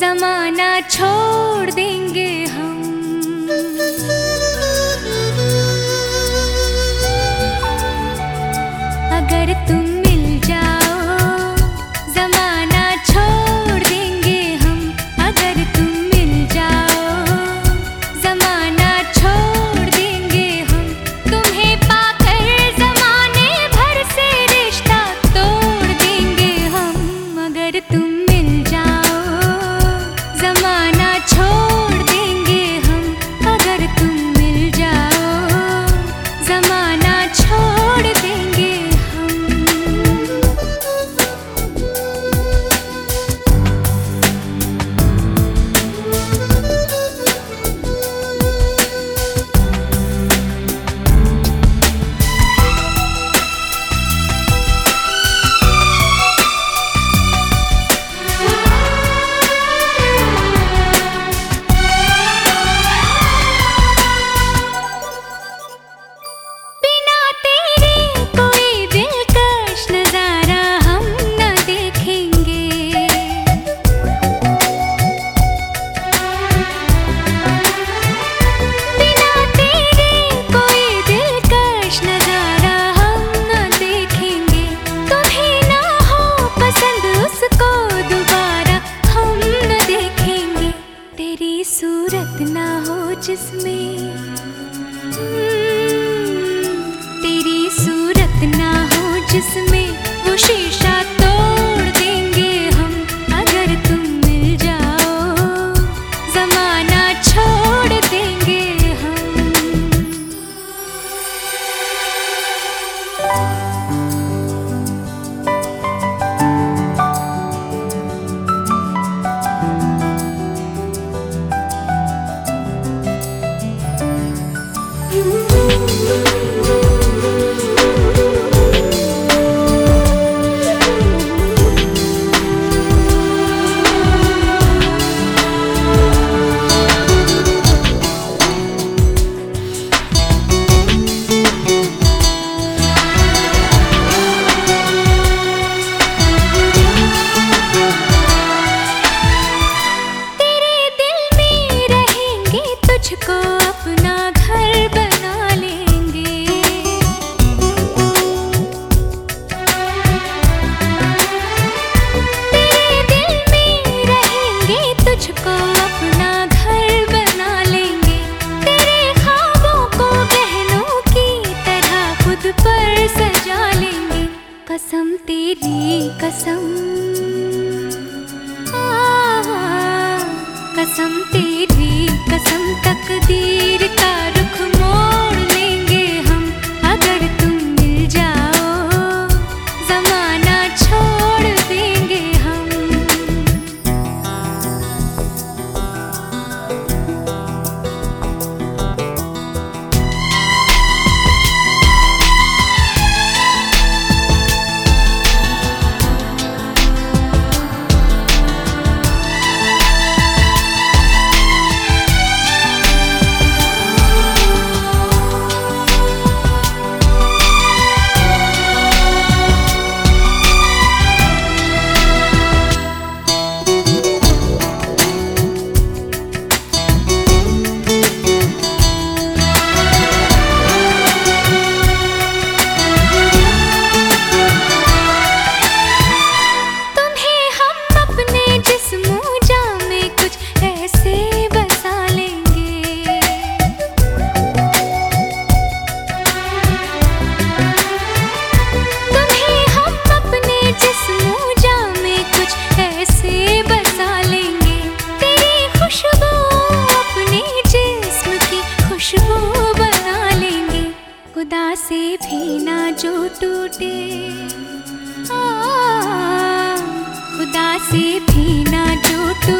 जमाना छोड़ देंगे हम। अगर तुम just me Ooh. something से भी ना जो टूटे। खुदा से भी ना जो टूटे।